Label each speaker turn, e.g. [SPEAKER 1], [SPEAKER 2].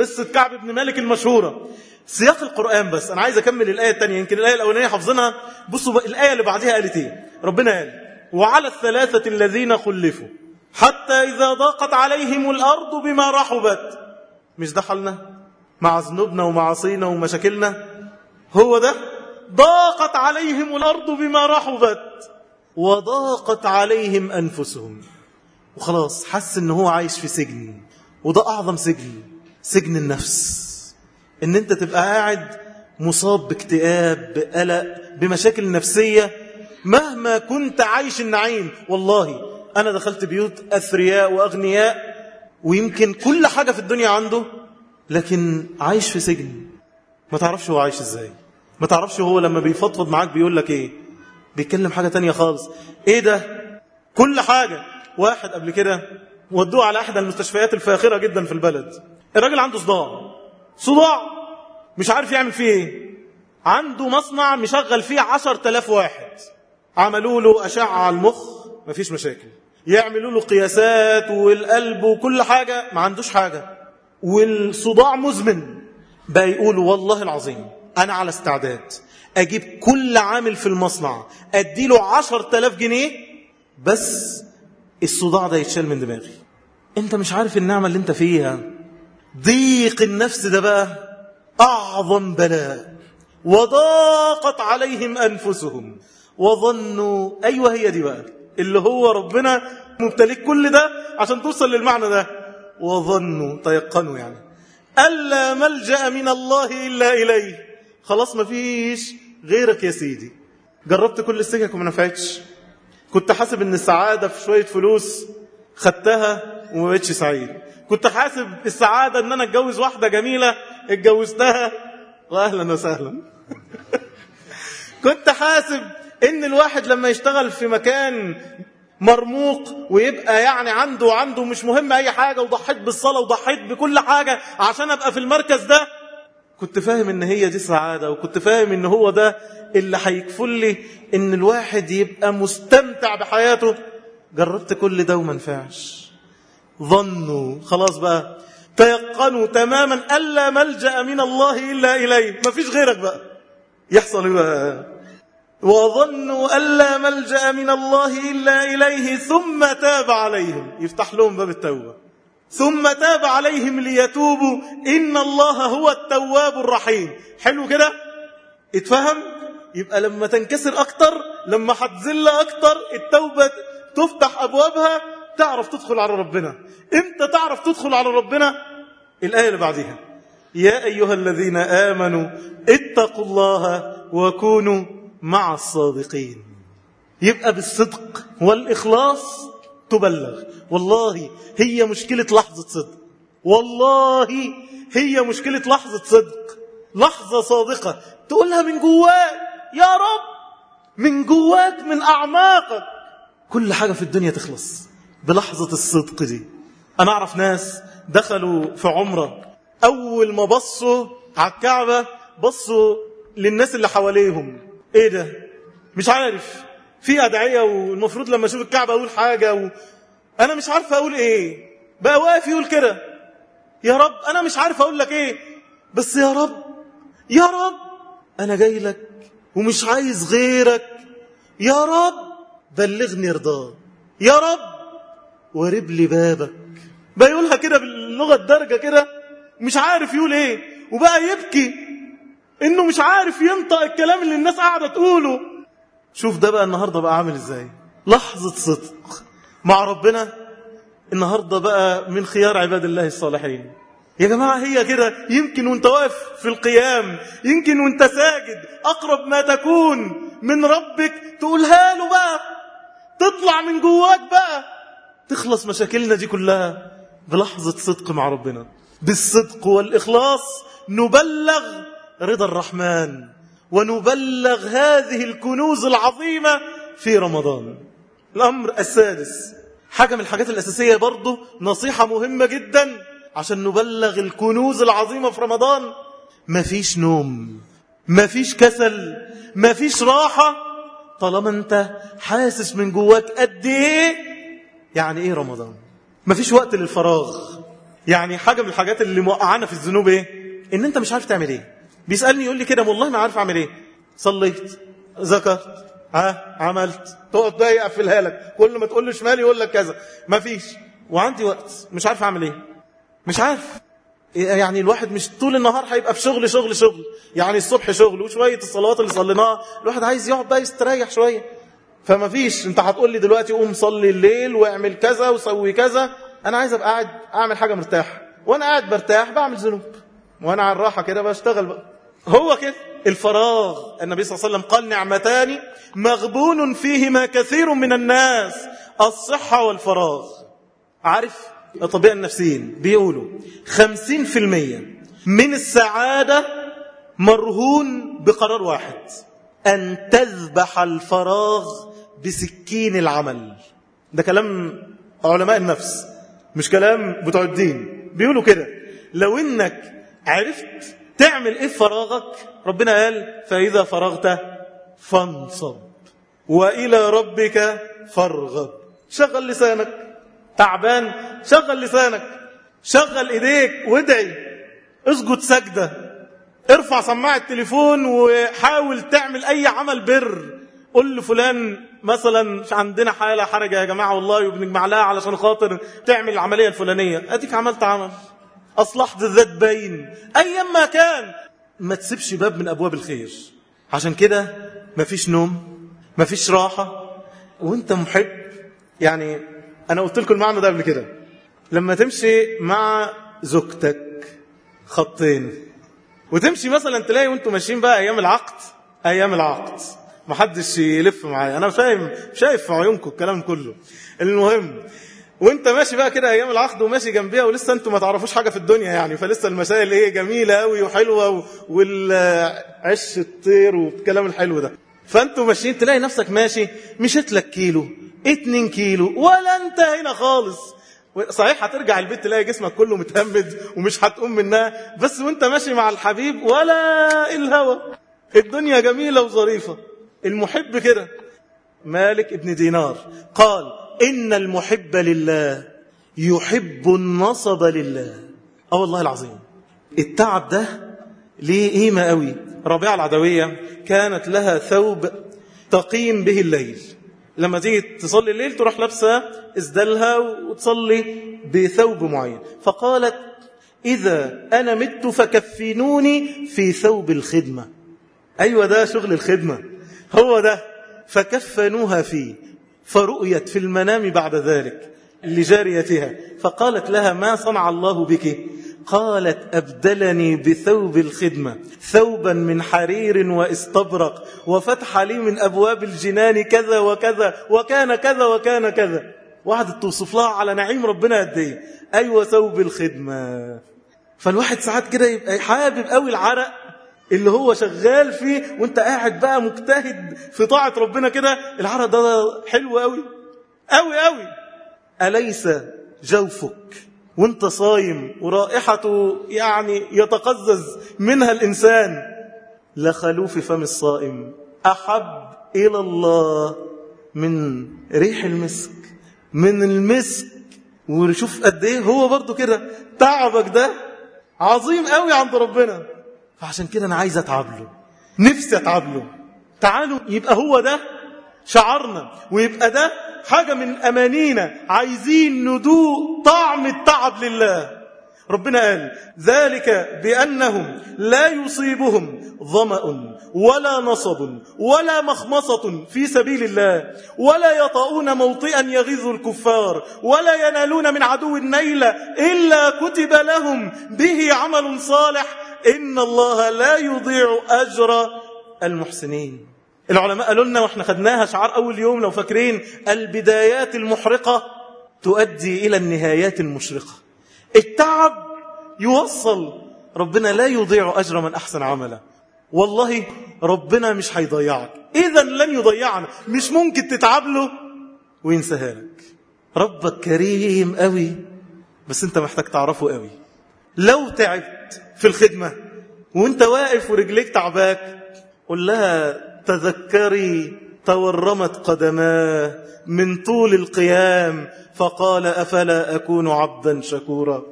[SPEAKER 1] قصة كعب بن مالك المشهورة. سياق القرآن بس. أنا عايز أكمل الآية الثانية يمكن الآية الأولانية حافظينها. بصوا الآية اللي بعدها قالت إيه؟ ربنا قال وعلى الثلاثة الذين خلفوا حتى إذا ضاقت عليهم الأرض بما رحبت. مش ده حالنا؟ مع ذنوبنا ومعاصينا ومشاكلنا. هو ده؟ ضاقت عليهم الأرض بما رحبت. وضاقت عليهم أنفسهم. وخلاص حس إن هو عايش في سجن. وده أعظم سجن. سجن النفس. إن أنت تبقى قاعد مصاب باكتئاب بقلق بمشاكل نفسية مهما كنت عايش النعيم والله أنا دخلت بيوت أثرياء وأغنياء ويمكن كل حاجة في الدنيا عنده لكن عايش في سجن. ما تعرفش هو عايش إزاي. ما تعرفش هو لما بيفضفض معاك بيقول لك إيه. بيتكلم حاجة تانية خالص. إيه ده؟ كل حاجة. واحد قبل كده ودوه على إحدى المستشفيات الفاخرة جدا في البلد. الراجل عنده صداع. صداع مش عارف يعمل فيه إيه. عنده مصنع مشغل فيه عشر تلاف واحد. عملوا له أشعة على المخ مفيش مشاكل. يعملوا له قياسات والقلب وكل حاجة ما عندوش حاجة. والصداع مزمن. بقى يقولوا والله العظيم أنا على استعداد أجيب كل عامل في المصنع عشر تلاف جنيه بس الصداع ده يتشال من دماغي. أنت مش عارف النعمة اللي أنت فيها. ضيق النفس ده بقى أعظم بلاء. وضاقت عليهم أنفسهم. وظنوا أيوة هي دي بقى اللي هو ربنا مبتليك كل ده عشان توصل للمعنى ده. وظنوا تيقنوا يعني. ألا ملجأ من الله إلا إليه. خلاص ما فيش غيرك يا سيدي. جربت كل السكك وما نفعتش. كنت حاسب إن السعادة في شوية فلوس خدتها وما بقتش سعيد. كنت حاسب السعادة إن أنا أتجوز واحدة جميلة اتجوزتها. واهلا وسهلا. كنت حاسب إن الواحد لما يشتغل في مكان مرموق ويبقى يعني عنده عنده مش مهم أي حاجة وضحيت بالصلاة وضحيت بكل حاجة عشان أبقى في المركز ده كنت فاهم إن هي دي سعادة وكنت فاهم إن هو ده اللي هيكفل لي إن الواحد يبقى مستمتع بحياته. جربت كل ده وما نفعش. ظنوا. خلاص بقى. تيقنوا تماما ألا ملجأ من الله إلا إليه. ما فيش غيرك بقى. يحصل إيه بقى؟ وظنوا ألا ملجأ من الله إلا إليه ثم تاب عليهم. يفتح لهم باب التوبة. ثم تاب عليهم ليتوبوا. إن الله هو التواب الرحيم. حلو كده؟ اتفهم؟ يبقى لما تنكسر أكتر لما هتزل أكتر التوبة تفتح أبوابها تعرف تدخل على ربنا. إمتى تعرف تدخل على ربنا؟ الآية اللي بعدها يا أيها الذين آمنوا اتقوا الله وكونوا مع الصادقين. يبقى بالصدق والإخلاص تبلغ. والله هي مشكلة لحظة صدق. والله هي مشكلة لحظة صدق. لحظة صادقة. تقولها من جواك. يا رب! من جواك من أعماقك. كل حاجة في الدنيا تخلص. بلحظة الصدق دي. أنا أعرف ناس دخلوا في عمرة أول ما بصوا على الكعبة بصوا للناس اللي حواليهم. إيه ده؟ مش عارف. في أدعية والمفروض لما أشوف الكعبة أقول حاجة و... أنا مش عارف أقول إيه. بقى واقف يقول كده. يا رب أنا مش عارف أقول لك إيه. بس يا رب يا رب أنا جاي لك ومش عايز غيرك. يا رب بلغني رضاه يا رب ورب لي بابك. بقى يقولها كده باللغة الدرجة كده مش عارف يقول إيه. وبقى يبكي إنه مش عارف ينطق الكلام اللي الناس قاعدة تقوله. شوف ده بقى النهاردة بقى عامل إزاي. لحظة صدق مع ربنا. النهاردة بقى من خيار عباد الله الصالحين. يا جماعة هي كده يمكن وأنت واقف في القيام يمكن وأنت ساجد أقرب ما تكون من ربك تقولها له بقى. تطلع من جواك بقى. تخلص مشاكلنا دي كلها بلحظة صدق مع ربنا. بالصدق والإخلاص نبلغ رضا الرحمن ونبلغ هذه الكنوز العظيمة في رمضان. الأمر السادس حاجة من الحاجات الأساسية برضه نصيحة مهمة جدا عشان نبلغ الكنوز العظيمة في رمضان. مفيش نوم مفيش كسل مفيش راحة. طالما انت حاسس من جواك قد إيه يعني إيه رمضان؟ مفيش وقت للفراغ. يعني حاجة من الحاجات اللي موقعانا في الذنوب إيه؟ إن أنت مش عارف تعمل إيه. بيسألني يقول لي كده والله ما عارف أعمل إيه. صليت ذكرت ها؟ عملت. تقعد ده يقفلها لك. كل ما تقول له شمال يقول لك كذا. ما فيش وعندي وقت. مش عارف أعمل إيه. مش عارف. يعني الواحد مش طول النهار هيبقى في شغل شغل شغل. يعني الصبح شغل وشوية الصلوات اللي صليناها. الواحد عايز يقعد بقى يستريح شوية. فما فيش. انت هتقول لي دلوقتي قوم صلي الليل واعمل كذا وسوي كذا. أنا عايز أبقى قاعد أعمل حاجة مرتاح. وأنا قاعد برتاح بعمل ذنوب. وأنا على الراحة كده بشتغل بقى. هو كده. الفراغ. النبي صلى الله عليه وسلم قال نعمتان مغبون فيهما كثير من الناس. الصحة والفراغ. عارف الطبيعة النفسيين بيقولوا خمسين في المية من السعادة مرهون بقرار واحد. أن تذبح الفراغ بسكين العمل. ده كلام علماء النفس مش كلام بتوع الدين. بيقولوا كده. لو إنك عرفت تعمل إيه في فراغك ربنا قال فإذا فرغت فانصب وإلى ربك فارغب. شغل لسانك. تعبان. شغل لسانك. شغل إيديك وادعي. اسجد سجدة. ارفع سماعة التليفون وحاول تعمل أي عمل بر. قل لفلان مثلا عندنا حالة حرجة يا جماعة والله وبنجمع لها علشان خاطر تعمل العملية الفلانية. أديك عملت عمل. أصلحت الذات باين أيام ما كان. ما تسيبش باب من أبواب الخير. عشان كده مفيش نوم مفيش راحة. وأنت محب. يعني أنا قلت لكم المعنى ده قبل كده. لما تمشي مع زوجتك خطين. وتمشي مثلا تلاقي وأنتم ماشيين بقى أيام العقد أيام العقد. محدش يلف معايا. أنا فاهم شايف في عيونكم الكلام كله. المهم وأنت ماشي بقى كده أيام العقد وماشي جنبيها ولسه أنتوا ما تعرفوش حاجة في الدنيا يعني. فلسه المسائل إيه جميلة قوي وحلوة والعش الطير والكلام الحلو ده. فأنتوا ماشيين تلاقي نفسك ماشي مشيت لك كيلو اتنين كيلو ولا أنت هنا خالص. صحيح هترجع البيت تلاقي جسمك كله متهمد ومش هتقوم منها بس وأنت ماشي مع الحبيب ولا الهوى الدنيا جميلة وظريفة. المحب كده. مالك ابن دينار قال إن المحب لله يحب النصب لله. أه والله العظيم. التعب ده ليه قيمة قوي. ربيعة العدوية كانت لها ثوب تقيم به الليل. لما تيجي تصلي الليل تروح لابسة اسدالها وتصلي بثوب معين. فقالت إذا أنا مت فكفنوني في ثوب الخدمة. أيوة ده شغل الخدمة. هو ده فكفنوها فيه فرؤيت في المنام بعد ذلك لجاريتها فقالت لها ما صنع الله بك؟ قالت أبدلني بثوب الخدمة ثوبا من حرير وإستبرق وفتح لي من أبواب الجنان كذا وكذا وكان كذا وكان كذا. وقعدت توصف لها على نعيم ربنا قد إيه؟ أيوة ثوب الخدمة. فالواحد ساعات كده يبقى حابب قوي العرق اللي هو شغال فيه وانت قاعد بقى مجتهد في طاعة ربنا كده العرق ده حلو قوي قوي قوي. أليس جوفك وانت صايم ورائحته يعني يتقزز منها الإنسان لخلوف فم الصائم أحب إلى الله من ريح المسك من المسك. ونشوف قد إيه هو برضو كده تعبك ده عظيم قوي عند ربنا. فعشان كده أنا عايز اتعب له نفسي اتعب له تعالوا يبقى هو ده شعرنا ويبقى ده حاجة من أمانينا. عايزين ندوق طعم التعب لله. ربنا قال ذلك بأنهم لا يصيبهم ظمأ ولا نصب ولا مخمصة في سبيل الله ولا يطؤون موطئا يغيظ الكفار ولا ينالون من عدو النيل إلا كتب لهم به عمل صالح. إن الله لا يضيع أجر المحسنين. العلماء قالوا لنا وإحنا خدناها شعار أول يوم لو فاكرين البدايات المحرقة تؤدي إلى النهايات المشرقة. التعب يوصل ربنا لا يضيع أجر من أحسن عملا والله ربنا مش هيضيعك. إذا لن يضيعنا. مش ممكن تتعب له وينساها لك ربك كريم قوي بس أنت محتاج تعرفه قوي لو تعبت في الخدمة وأنت واقف ورجليك تعباك قل لها تذكري تورمت قدماه من طول القيام فقال أفلا أكون عبدا شكورا.